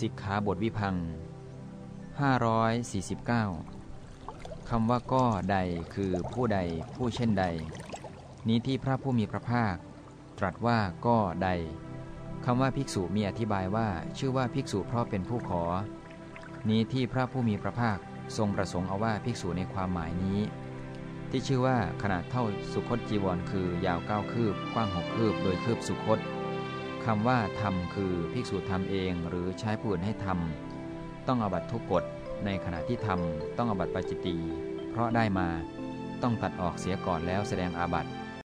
สิกขาบทวิพัง549 คำว่าก็ใดคือผู้ใดผู้เช่นใด นี้ที่พระผู้มีพระภาค ตรัสว่าก็ใดคำว่าภิกษุมีอธิบายว่าชื่อว่าภิกษุเพราะเป็นผู้ขอ นี้ที่พระผู้มีพระภาคทรงประสงค์เอาว่าภิกษุในความหมายนี้ ที่ชื่อว่าขนาดเท่าสุคตจีวรคือยาวเก้าคืบกว้างหกคืบโดยคืบสุคต คำว่าทำคือภิกษุทำเองหรือใช้ผู้อื่นให้ทำต้องอบัตทุกกฎในขณะที่ทำต้องอบัตปาจิตี เพราะได้มาต้องตัดออกเสียก่อนแล้วแสดงอาบัติ